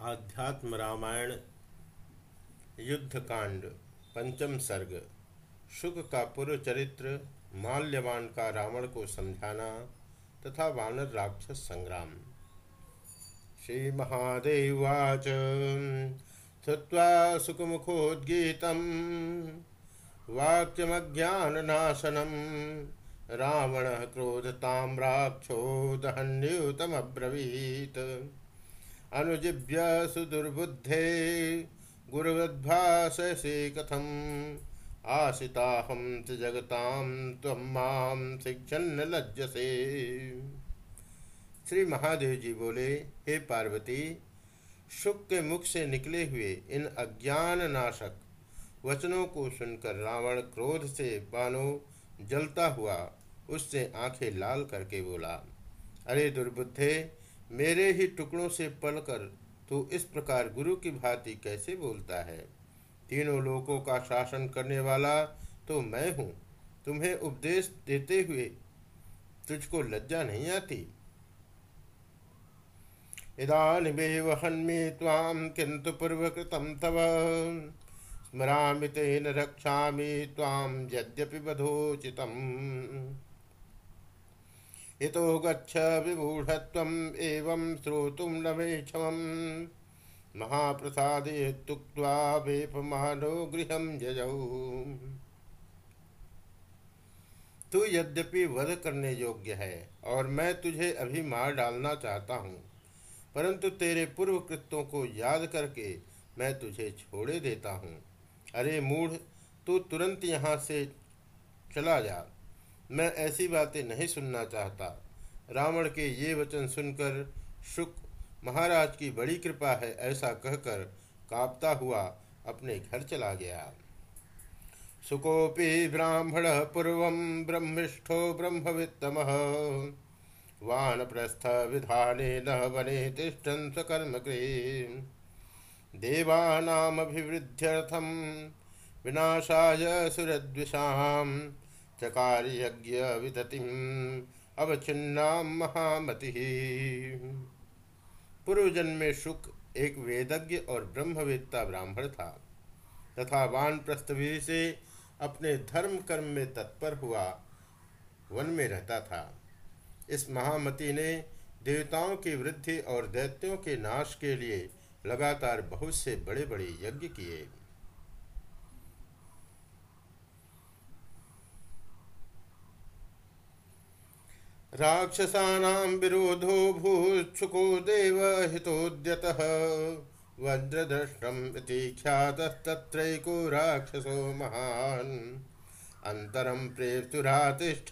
आध्यात्म रामायण, युद्धकांड, पंचम सर्ग, शुक का पूर्व चरित्र, माल्यवान का रावण को समझाना तथा वानर राक्षस संग्राम। श्री महादेवाच श्रुवा सुखमुखोद्गीत वाक्यमज्ञाननाशनम, रावण क्रोधताम राक्षो दहन्युतमब्रवीत अनुजीव्य सुदुर्बुद्धे गुरुवद्भाषसे कथम आशिताहम च जगताम त्वं माम शिक्षण लज्जसे। श्री महादेव जी बोले, हे पार्वती, शुक के मुख से निकले हुए इन अज्ञान नाशक वचनों को सुनकर रावण क्रोध से बानो जलता हुआ, उससे आँखें लाल करके बोला, अरे दुर्बुद्धे मेरे ही टुकड़ों से पलकर तू इस प्रकार गुरु की भांति कैसे बोलता है? तीनों लोकों का शासन करने वाला तो मैं हूँ। तुम्हें उपदेश देते हुए तुझको लज्जा नहीं आती? इदानीमेव हन्मे ताम किंतु पूर्वकृतम तव। स्मरामि तेन रक्षामि ताम यद्यपि बधोचितम् इतो गच्छ विमूढ़त्वम् एवं श्रोतुं न मे क्षमम्। महाप्रसादे तुक्त्वा वेपमानो गृहं यजौ। तू यद्यपि वध करने योग्य है, और मैं तुझे अभी मार डालना चाहता हूँ, परंतु तेरे पूर्व कृत्यों को याद करके मैं तुझे छोड़े देता हूँ। अरे मूढ़, तू तुरंत यहाँ से चला जा। मैं ऐसी बातें नहीं सुनना चाहता। रावण के ये वचन सुनकर शुक, महाराज की बड़ी कृपा है, ऐसा कहकर कांपता हुआ अपने घर चला गया। सुकोपि ब्राह्मण पूर्व ब्रह्मिष्ठो ब्रह्मवित्तम। वानप्रस्थ विधान वने तिष्ठन् स्वकर्म देवानामभिवृद्ध्यर्थम विनाशाय सुरद्विषाम। चकार यज्ञ विततिम अवचिन्ना महामति। पूर्व जन्म में शुक एक वेदज्ञ और ब्रह्मवेत्ता ब्राह्मण था, तथा वान प्रस्थविधि से अपने धर्म कर्म में तत्पर हुआ, वन में रहता था। इस महामति ने देवताओं की वृद्धि और दैत्यों के नाश के लिए लगातार बहुत से बड़े बड़े यज्ञ किए। राक्षसानां विरोधो भूच्छुको देवहितोद्यतः वज्रदृष्टम् इति ख्यातस्तत्रैको राक्षसो महान्। अन्तरं प्रेतुरातिष्ठ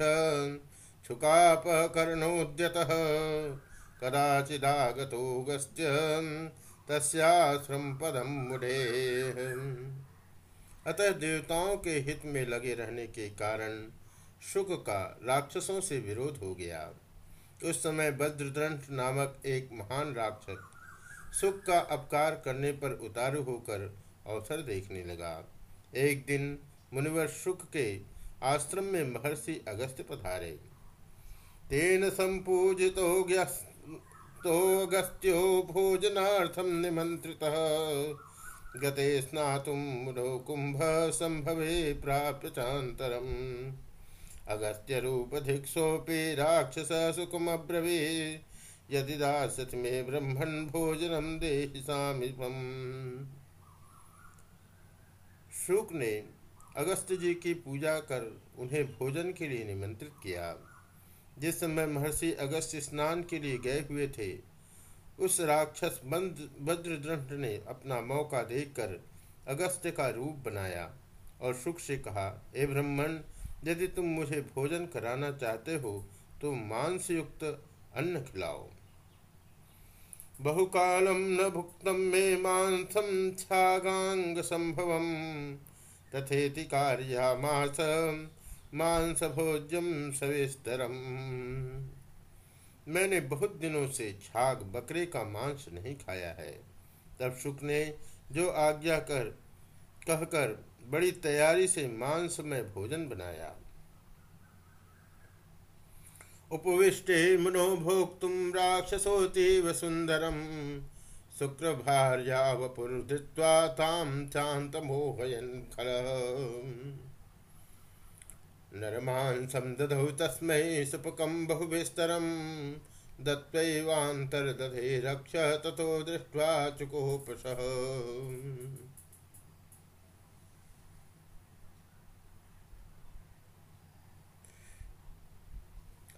छुकापकर्णोद्यतः कदाचिदागतो गस्त्य तस्याश्रम पदम मुड़े अतः देवताओं के हित में लगे रहने के कारण शुक का राक्षसों से विरोध हो गया। उस समय वज्रदंठ नामक एक महान राक्षस सुख का अपकार करने पर उतारू होकर अवसर देखने लगा। एक दिन मुनिवर शुक के आश्रम में महर्षि अगस्त पधारे। तेन संपूजितो तो अगस्त्यो भोजनार्थम निमंत्रित गते स्नातुम कुंभ संभवे प्राप्त चांतरम अगस्त्य रूप धिक्षोपि राक्षस सुखमब्रवी यदि दासत में ब्रह्मण भोजनम देहिसामिपम शुक ने अगस्त जी की पूजा कर उन्हें भोजन के लिए निमंत्रित किया। जिस समय महर्षि अगस्त स्नान के लिए गए हुए थे, उस राक्षस वज्रदृष्ट ने अपना मौका देखकर अगस्त्य का रूप बनाया और सुख से कहा, हे ब्रह्मण यदि तुम मुझे भोजन कराना चाहते हो तो मांस युक्त अन्न खिलाओ। बहुकालम न भुक्तम मे मांसम छागांग संभव तथेति कार्यामास मांस भोज्यम सविस्तरम। मैंने बहुत दिनों से छाग बकरे का मांस नहीं खाया है। तब शुक ने जो आज्ञा कर कहकर बड़ी तैयारी से मांस में भोजन बनाया। उपविष्टे मुनो भोक्तुम राक्षसोतीव सुंदरम शुक्रभार्या वपुर्धृत्वा तां चान्तमोहयन् खलः। नरमांसं दधौ तस्मै सुपकं बहुविस्तरं दत्त्वैवान्तर्दधे रक्ष ततो दृष्ट्वा चुकोपसः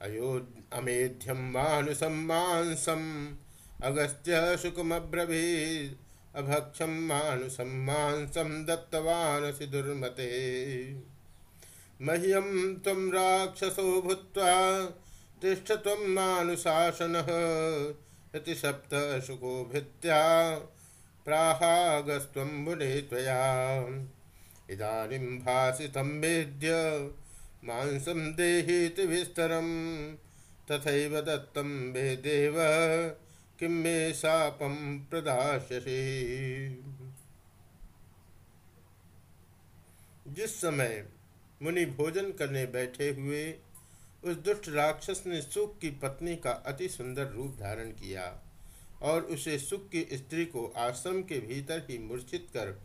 अमेध्यम मानुषम मांसम अगस्त्य शुकमब्रवीत् अभक्षम मानुषम मांसम दत्तवानसि दुर्मते। मह्यम तम राक्षसो भूत्वा तिष्ठ तम मानुशासनः इति सप्त शुको भित्त्या प्राहागस्त्वं मुने त्वया। इदानीं भासितं वेद्य मांसम देहीति विस्तरम तथैव दत्तम वे देव किम मे शापम प्रदास्यसि। जिस समय मुनि भोजन करने बैठे हुए, उस दुष्ट राक्षस ने सुख की पत्नी का अति सुंदर रूप धारण किया और उसे सुख की स्त्री को आश्रम के भीतर ही मूर्छित कर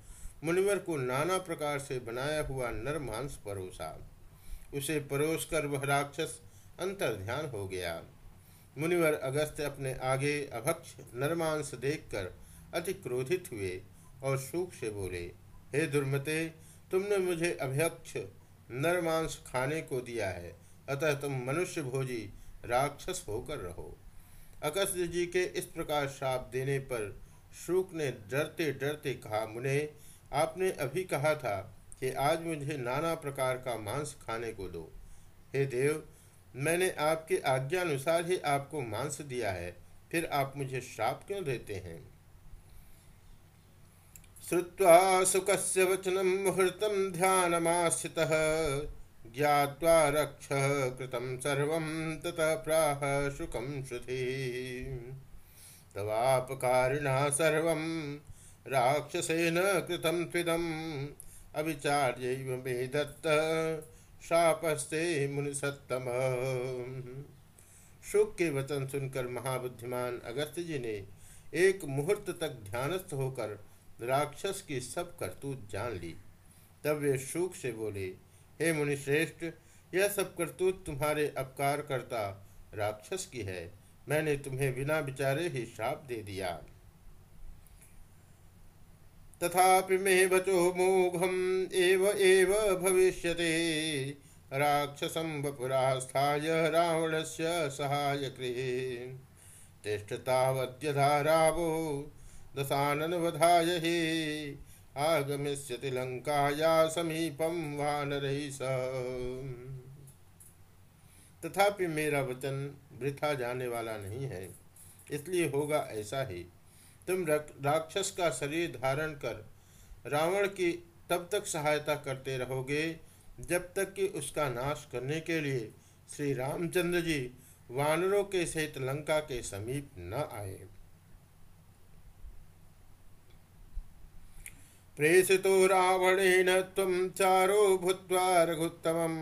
मुनिवर को नाना प्रकार से बनाया हुआ नर मांस परोसा। उसे परोस कर वह राक्षस अंतर ध्यान हो गया। मुनिवर अगस्त अपने आगे अभक्ष नरमांस देखकर अति क्रोधित हुए और सुख से बोले, हे दुर्मते, तुमने मुझे अभ्यक्ष नरमांस खाने को दिया है, अतः तुम मनुष्य भोजी राक्षस होकर रहो। अगस्त जी के इस प्रकार श्राप देने पर शुक ने डरते डरते कहा, मुने, आपने अभी कहा था कि आज मुझे नाना प्रकार का मांस खाने को दो। हे देव, मैंने आपके आज्ञानुसार ही आपको मांस दिया है, फिर आप मुझे श्राप क्यों देते हैं? श्रुवा सुखस्य वचनम मुहूर्तम ध्यानमास्थितः ज्ञात्वा रक्ष कृतं सर्वं ततः प्राह शुकं श्रुति। तवापकारिणा सर्वं, राक्षसेन कृतं त्विदम् अविचार्य मे दत्त शापस्ते मुनिसत्तम। शुक के वचन सुनकर महाबुद्धिमान अगस्त जी ने एक मुहूर्त तक ध्यानस्थ होकर राक्षस की सब करतूत जान ली। तब वे शुक से बोले, हे मुनिश्रेष्ठ, यह सब करतूत तुम्हारे अपकार करता राक्षस की है। मैंने तुम्हें बिना विचारे ही श्राप दे दिया। तथापि मे वचो मोघम एव एव भविष्यते। राक्षसं वपुरास्थाय रावणस्य सहायकृ तिष्ठतावद्यधा रावो दशाननवधाय हि। आगमिष्यति लङ्काया समीपं वानरैः स तथापि मेरा वचन वृथा जाने वाला नहीं है, इसलिए होगा ऐसा ही। तुम राक्षस का शरीर धारण कर रावण की तब तक सहायता करते रहोगे, जब तक कि उसका नाश करने के लिए श्री रामचंद्र जी वानरों के सहित लंका के समीप न आए। प्रेषितो रावणेन त्वं चारो भूत्वा रघुत्तमं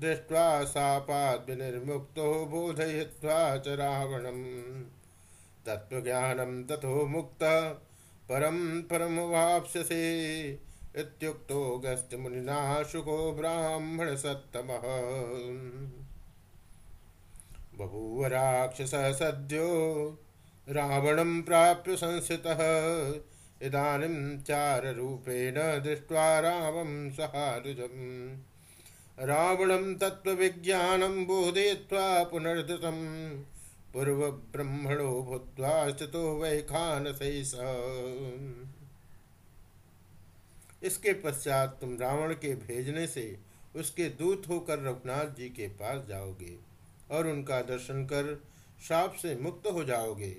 दृष्ट्वा सापाद् विनिर्मुक्तो बोधयित्वा च रावणम्। तत्वज्ञानं तथो मुक्त परम परम वाप्स्यसे। इत्युक्तो गस्त्यमुनिना शुको ब्राह्मण सत्तमः बभूव राक्षसः सद्यो, रावणं प्राप्य संस्थितः। इदानीं चाररूपेण दृष्ट्वा रामं सहारुजम् रावणं तत्त्वविज्ञानं बोधयित्वा पुनर्धृतम्। पूर्व ब्रह्मणो भूत्वा स्थितो खान इसके पश्चात तुम रावण के भेजने से उसके दूत होकर रघुनाथ जी के पास जाओगे और उनका दर्शन कर शाप से मुक्त हो जाओगे।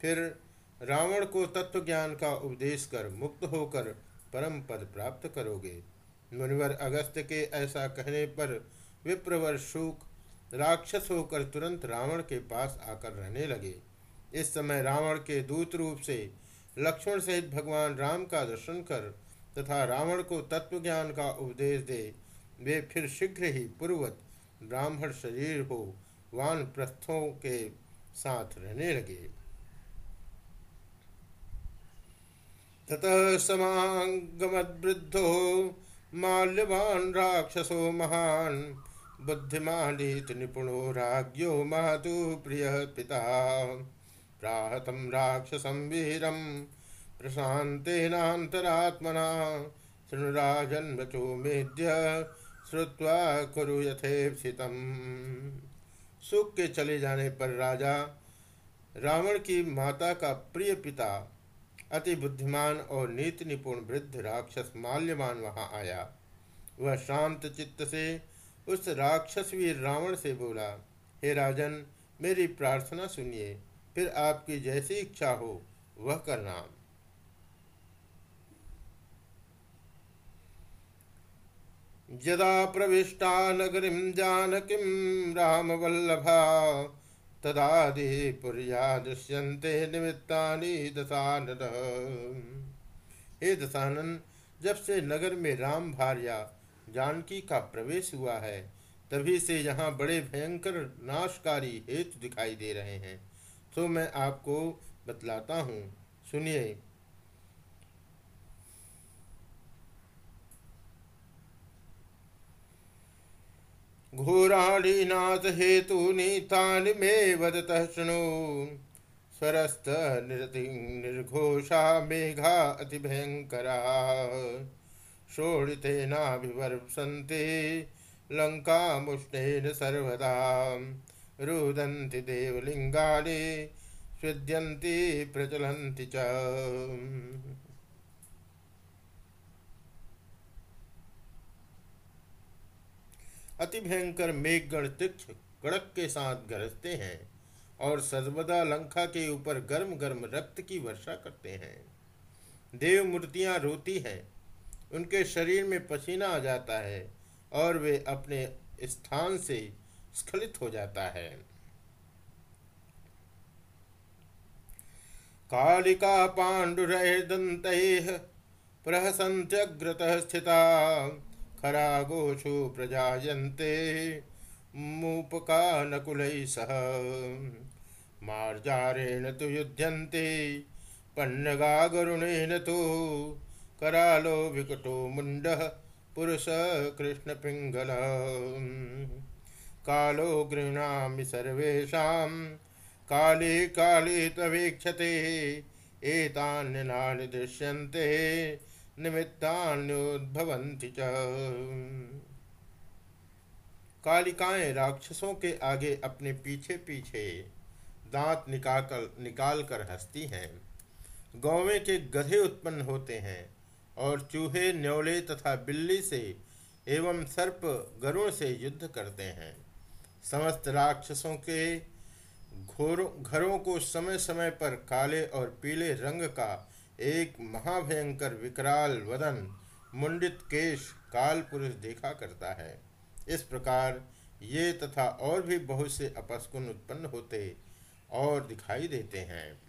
फिर रावण को तत्व ज्ञान का उपदेश कर मुक्त होकर परम पद प्राप्त करोगे। मुनिवर अगस्त के ऐसा कहने पर विप्रवर शुक राक्षस होकर तुरंत रावण के पास आकर रहने लगे। इस समय रावण के दूत रूप से लक्ष्मण सहित भगवान राम का दर्शन कर तथा रावण को तत्व ज्ञान का उपदेश दे, वे फिर शीघ्र ही पूर्वत ब्राह्मण शरीर हो, वान प्रस्थों के साथ रहने लगे। ततः समागमद्वृद्धो, माल्यवान् राक्षसो महान् बुद्धिमानीति निपुणो राज्ञो मातु प्रिय पिता। प्राहतं राक्षसं वीरं प्रशान्तेनान्तरात्मना। शृणुराजन्वचो मेद्य श्रुत्वा कुरु यथेप्सितम्। सुख के चले जाने पर राजा रावण की माता का प्रिय पिता, अति बुद्धिमान और नीति निपुण वृद्ध राक्षस माल्यवान वहाँ आया। वह शांत चित्त से उस राक्षसवीर रावण से बोला, हे राजन, मेरी प्रार्थना सुनिए, फिर आपकी जैसी इच्छा हो, वह करना। यदा प्रविष्टा नगरीं जानकीं रामवल्लभा तदादिपुर्या दृश्यन्ते निमित्तानि दशानन। हे दशानन, जब से नगर में राम भार्या जानकी का प्रवेश हुआ है, तभी से यहाँ बड़े भयंकर नाशकारी हेतु दिखाई दे रहे हैं। तो मैं आपको बतलाता हूँ। सुनिए। घोराणीनाथ हेतु तानि मे वदतः शृणु। स्वरस्त निर्घोषा मेघा अतिभयङ्करा शोणितेनाभिवर्षन्ते लङ्कामुष्णेन सर्वदा। रुदन्ति देवलिङ्गानि स्विद्यन्ति प्रचलन्ति च। अति भयंकर मेघगण तीक्ष कड़क के साथ गरजते हैं और सर्वदा लंका के ऊपर गर्म गर्म रक्त की वर्षा करते हैं। देव मूर्तियाँ रोती हैं उनके शरीर में पसीना आ जाता है और वे अपने स्थान से स्खलित हो जाता है। कालिका पाण्डुरैर्दन्त प्रहसन्त्यग्रत स्थिता, खरागोषु प्रजायन्ते मूपका नकुलैः सह। मार्जारेण तु युध्यन्ते, पन्नगागरुणेन तु करालो विकटो मुण्डः पुरुष कृष्णपिङ्गल कालो गृह्णामि सर्वेषां। काले काले तवेक्षते एतान्यनानि दृश्यन्ते, निमित्तान्योद्भवन्ति च। कालिकाएँ राक्षसों के आगे अपने पीछे पीछे दांत निकाल निकाल कर हंसती हैं। गौवें के गधे उत्पन्न होते हैं। और चूहे, न्योले तथा बिल्ली से एवं सर्प गरुण से युद्ध करते हैं। समस्त राक्षसों के घोरों, घरों को समय समय पर काले और पीले रंग का एक महाभयंकर विकराल वदन, मुंडित केश, काल पुरुष देखा करता है। इस प्रकार ये तथा और भी बहुत से अपस्कुन उत्पन्न होते और दिखाई देते हैं।